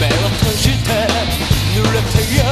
매웠던 실태 눈랩 태에